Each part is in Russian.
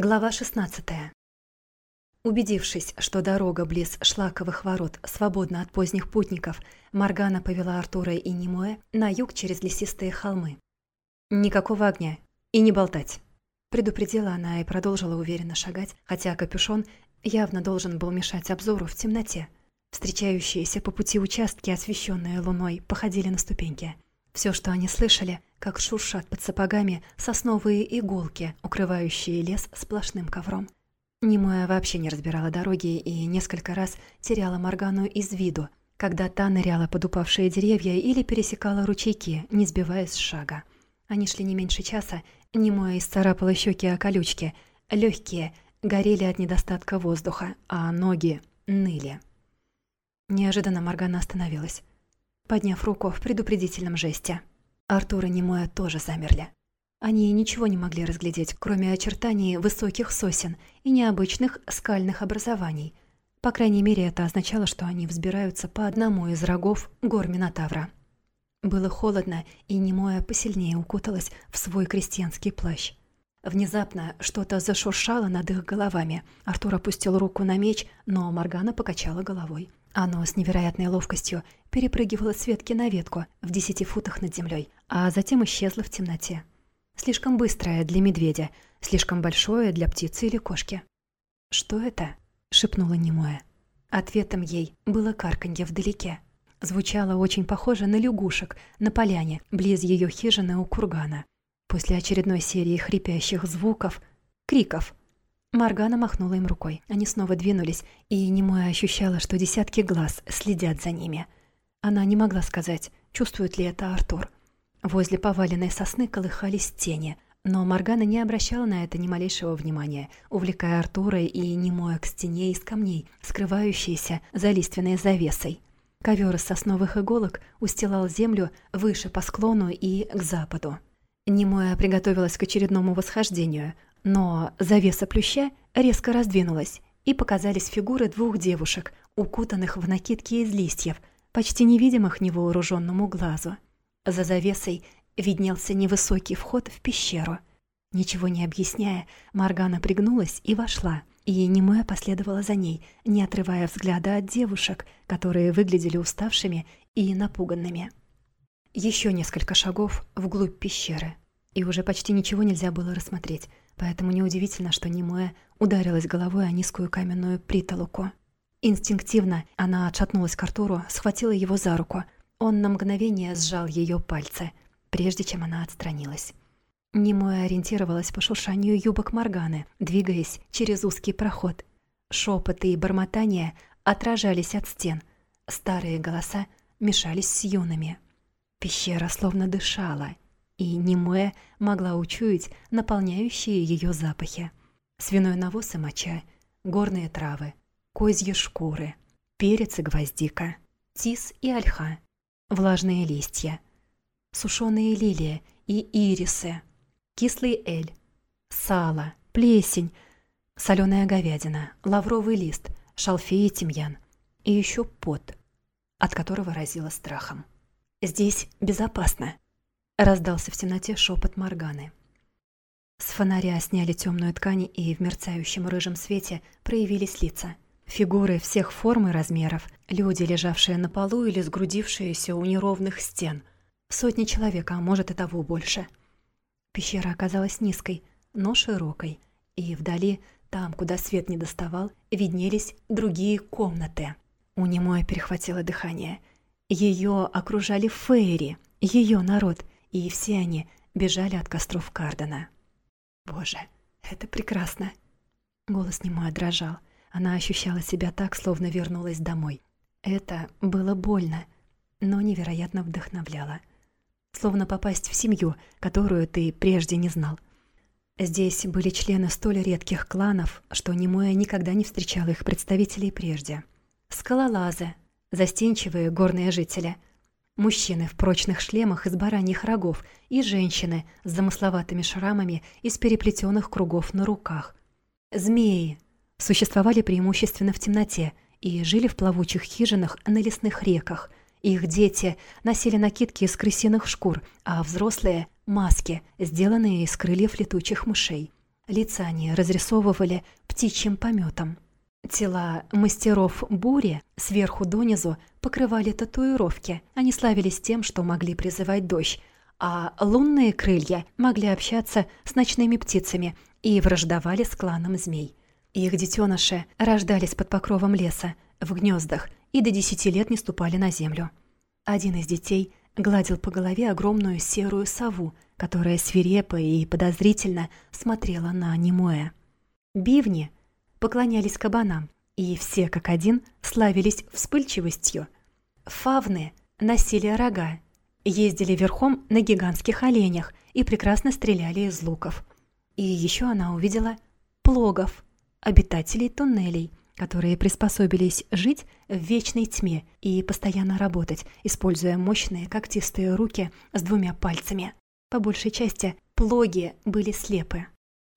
Глава 16. Убедившись, что дорога близ шлаковых ворот свободна от поздних путников, Маргана повела Артура и Немоэ на юг через лесистые холмы. «Никакого огня. И не болтать», — предупредила она и продолжила уверенно шагать, хотя капюшон явно должен был мешать обзору в темноте. Встречающиеся по пути участки, освещенные луной, походили на ступеньки. Все, что они слышали, как шуршат под сапогами сосновые иголки, укрывающие лес сплошным ковром. Немоя вообще не разбирала дороги и несколько раз теряла Моргану из виду, когда та ныряла под упавшие деревья или пересекала ручейки, не сбиваясь с шага. Они шли не меньше часа, Немоя исцарапала щеки о колючки, легкие горели от недостатка воздуха, а ноги ныли. Неожиданно Моргана остановилась подняв руку в предупредительном жесте. Артур и Немоя тоже замерли. Они ничего не могли разглядеть, кроме очертаний высоких сосен и необычных скальных образований. По крайней мере, это означало, что они взбираются по одному из рогов гор Минотавра. Было холодно, и Немоя посильнее укуталась в свой крестьянский плащ. Внезапно что-то зашуршало над их головами. Артур опустил руку на меч, но Моргана покачала головой. Оно с невероятной ловкостью перепрыгивало с ветки на ветку в десяти футах над землей, а затем исчезло в темноте. Слишком быстрое для медведя, слишком большое для птицы или кошки. «Что это?» — шепнула немое. Ответом ей было карканье вдалеке. Звучало очень похоже на лягушек на поляне, близ ее хижины у кургана. После очередной серии хрипящих звуков, криков, Маргана махнула им рукой. Они снова двинулись, и немоя ощущала, что десятки глаз следят за ними. Она не могла сказать, чувствует ли это Артур. Возле поваленной сосны колыхались тени, но Маргана не обращала на это ни малейшего внимания, увлекая Артура и немоя к стене из камней, скрывающейся за лиственной завесой. Ковер из сосновых иголок устилал землю выше по склону и к западу. Немоя приготовилась к очередному восхождению — но завеса плюща резко раздвинулась, и показались фигуры двух девушек, укутанных в накидки из листьев, почти невидимых невооруженному глазу. За завесой виднелся невысокий вход в пещеру. Ничего не объясняя, Маргана пригнулась и вошла, и немое последовала за ней, не отрывая взгляда от девушек, которые выглядели уставшими и напуганными. Еще несколько шагов вглубь пещеры, и уже почти ничего нельзя было рассмотреть — поэтому неудивительно, что Немуэ ударилась головой о низкую каменную притолоку. Инстинктивно она отшатнулась к Артуру, схватила его за руку. Он на мгновение сжал ее пальцы, прежде чем она отстранилась. Немуэ ориентировалась по шуршанию юбок Морганы, двигаясь через узкий проход. Шепоты и бормотания отражались от стен. Старые голоса мешались с юными. Пещера словно дышала — и Немуэ могла учуять наполняющие ее запахи. Свиной навоз и моча, горные травы, козьи шкуры, перец и гвоздика, тис и ольха, влажные листья, сушеные лилии и ирисы, кислый эль, сало, плесень, соленая говядина, лавровый лист, шалфей и тимьян, и еще пот, от которого разило страхом. «Здесь безопасно», Раздался в темноте шепот Морганы. С фонаря сняли темную ткань, и в мерцающем рыжем свете проявились лица. Фигуры всех форм и размеров, люди, лежавшие на полу или сгрудившиеся у неровных стен. Сотни человек, а может и того больше. Пещера оказалась низкой, но широкой, и вдали, там, куда свет не доставал, виднелись другие комнаты. У немой перехватило дыхание. Ее окружали фейри, ее народ — и все они бежали от костров Кардена. «Боже, это прекрасно!» Голос немой дрожал. Она ощущала себя так, словно вернулась домой. Это было больно, но невероятно вдохновляло. Словно попасть в семью, которую ты прежде не знал. Здесь были члены столь редких кланов, что Немоя никогда не встречала их представителей прежде. Скалолазы, застенчивые горные жители — Мужчины в прочных шлемах из бараньих рогов и женщины с замысловатыми шрамами из переплетенных кругов на руках. Змеи существовали преимущественно в темноте и жили в плавучих хижинах на лесных реках. Их дети носили накидки из крысиных шкур, а взрослые — маски, сделанные из крыльев летучих мышей. Лица они разрисовывали птичьим пометом. Тела мастеров бури сверху донизу покрывали татуировки. Они славились тем, что могли призывать дождь, а лунные крылья могли общаться с ночными птицами и враждовали с кланом змей. Их детеныши рождались под покровом леса, в гнездах, и до десяти лет не ступали на землю. Один из детей гладил по голове огромную серую сову, которая свирепо и подозрительно смотрела на Немуэ. Бивни поклонялись кабанам, и все как один славились вспыльчивостью. Фавны носили рога, ездили верхом на гигантских оленях и прекрасно стреляли из луков. И еще она увидела плогов, обитателей туннелей, которые приспособились жить в вечной тьме и постоянно работать, используя мощные когтистые руки с двумя пальцами. По большей части плоги были слепы.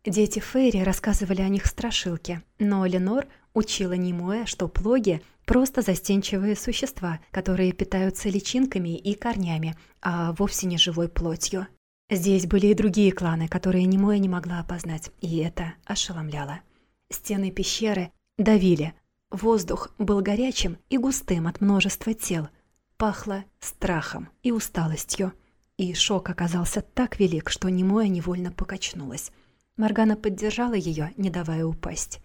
Дети Фейри рассказывали о них страшилки, но Ленор учила Нимуэ, что плоги – просто застенчивые существа, которые питаются личинками и корнями, а вовсе не живой плотью. Здесь были и другие кланы, которые Нимуэ не могла опознать, и это ошеломляло. Стены пещеры давили. Воздух был горячим и густым от множества тел. Пахло страхом и усталостью. И шок оказался так велик, что Немоя невольно покачнулась. Моргана поддержала ее, не давая упасть.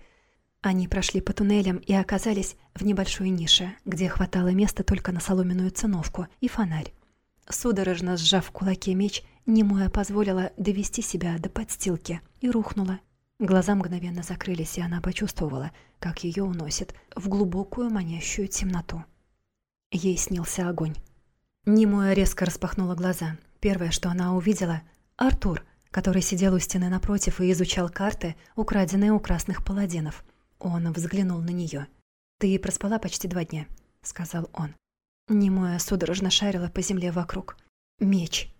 Они прошли по туннелям и оказались в небольшой нише, где хватало места только на соломенную циновку и фонарь. Судорожно сжав в кулаке меч, Немоя позволила довести себя до подстилки и рухнула. Глаза мгновенно закрылись, и она почувствовала, как ее уносит в глубокую манящую темноту. Ей снился огонь. Немоя резко распахнула глаза. Первое, что она увидела — Артур, который сидел у стены напротив и изучал карты, украденные у красных паладинов. Он взглянул на нее. «Ты проспала почти два дня», — сказал он. Немоя судорожно шарила по земле вокруг. «Меч».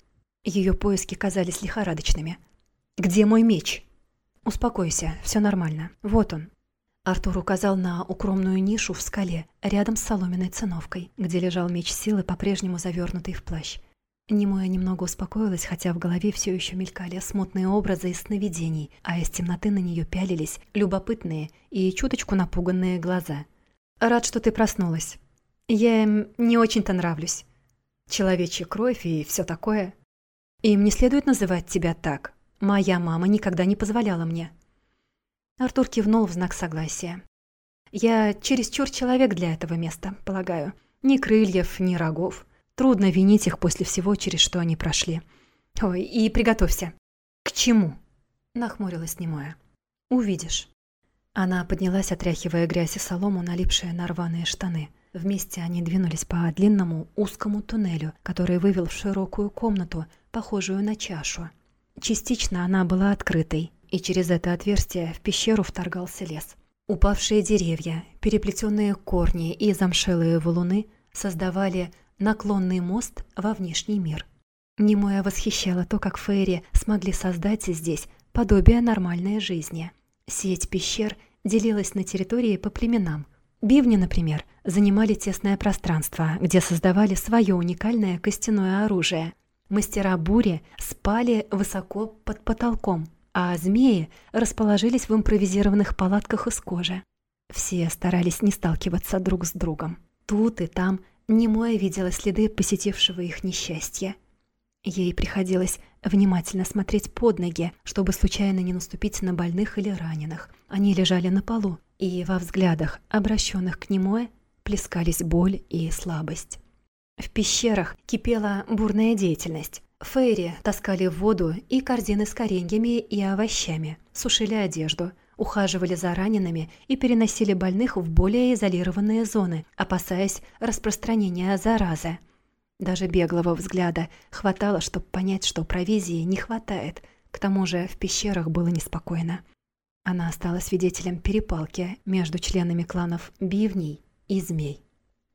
Ее поиски казались лихорадочными. «Где мой меч?» «Успокойся, все нормально. Вот он». Артур указал на укромную нишу в скале, рядом с соломенной циновкой, где лежал меч силы, по-прежнему завернутый в плащ. Немоя немного успокоилась, хотя в голове все еще мелькали смутные образы из сновидений, а из темноты на нее пялились любопытные и чуточку напуганные глаза. «Рад, что ты проснулась. Я им не очень-то нравлюсь. Человечья кровь и все такое. Им не следует называть тебя так. Моя мама никогда не позволяла мне». Артур кивнул в знак согласия. «Я чересчур человек для этого места, полагаю. Ни крыльев, ни рогов». Трудно винить их после всего, через что они прошли. Ой, и приготовься. К чему? Нахмурилась немая. Увидишь. Она поднялась, отряхивая грязь и солому, налипшие на рваные штаны. Вместе они двинулись по длинному узкому туннелю, который вывел в широкую комнату, похожую на чашу. Частично она была открытой, и через это отверстие в пещеру вторгался лес. Упавшие деревья, переплетенные корни и замшелые валуны создавали наклонный мост во внешний мир. Немоя восхищала то, как Фейри смогли создать здесь подобие нормальной жизни. Сеть пещер делилась на территории по племенам. Бивни, например, занимали тесное пространство, где создавали свое уникальное костяное оружие. Мастера бури спали высоко под потолком, а змеи расположились в импровизированных палатках из кожи. Все старались не сталкиваться друг с другом. Тут и там Немоя видела следы посетившего их несчастья. Ей приходилось внимательно смотреть под ноги, чтобы случайно не наступить на больных или раненых. Они лежали на полу, и во взглядах, обращенных к Немое, плескались боль и слабость. В пещерах кипела бурная деятельность. Фейри таскали воду и корзины с кореньями и овощами, сушили одежду – ухаживали за ранеными и переносили больных в более изолированные зоны, опасаясь распространения заразы. Даже беглого взгляда хватало, чтобы понять, что провизии не хватает. К тому же в пещерах было неспокойно. Она стала свидетелем перепалки между членами кланов Бивней и Змей.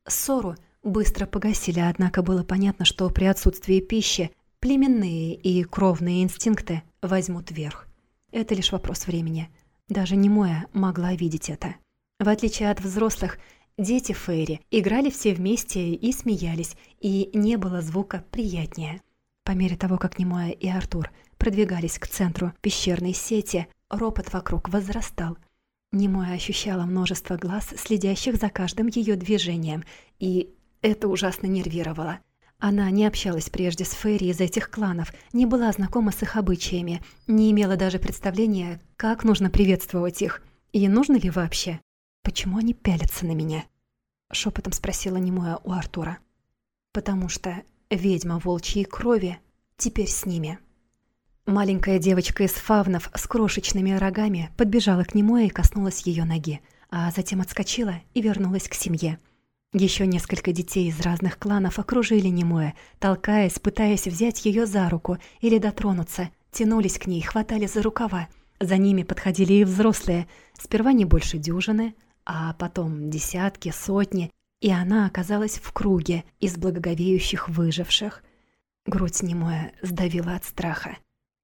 Ссору быстро погасили, однако было понятно, что при отсутствии пищи племенные и кровные инстинкты возьмут верх. Это лишь вопрос времени – даже немоя могла видеть это. В отличие от взрослых, дети Фейри играли все вместе и смеялись, и не было звука приятнее. По мере того, как Немоя и Артур продвигались к центру пещерной сети, ропот вокруг возрастал. Немоя ощущала множество глаз, следящих за каждым ее движением, и это ужасно нервировало. Она не общалась прежде с Ферри из этих кланов, не была знакома с их обычаями, не имела даже представления, как нужно приветствовать их, и нужно ли вообще. «Почему они пялятся на меня?» — шепотом спросила Немоя у Артура. «Потому что ведьма волчьей крови теперь с ними». Маленькая девочка из фавнов с крошечными рогами подбежала к нему и коснулась ее ноги, а затем отскочила и вернулась к семье. Еще несколько детей из разных кланов окружили Немоя, толкаясь, пытаясь взять ее за руку или дотронуться, тянулись к ней, хватали за рукава. За ними подходили и взрослые, сперва не больше дюжины, а потом десятки, сотни, и она оказалась в круге из благоговеющих выживших. Грудь Немоя сдавила от страха.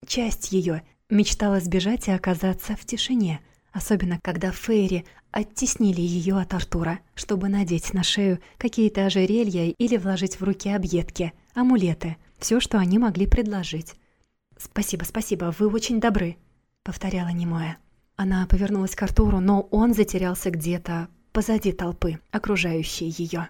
Часть ее мечтала сбежать и оказаться в тишине, особенно когда Фейри оттеснили ее от Артура, чтобы надеть на шею какие-то ожерелья или вложить в руки объедки, амулеты, все, что они могли предложить. «Спасибо, спасибо, вы очень добры», — повторяла Немоя. Она повернулась к Артуру, но он затерялся где-то позади толпы, окружающей ее.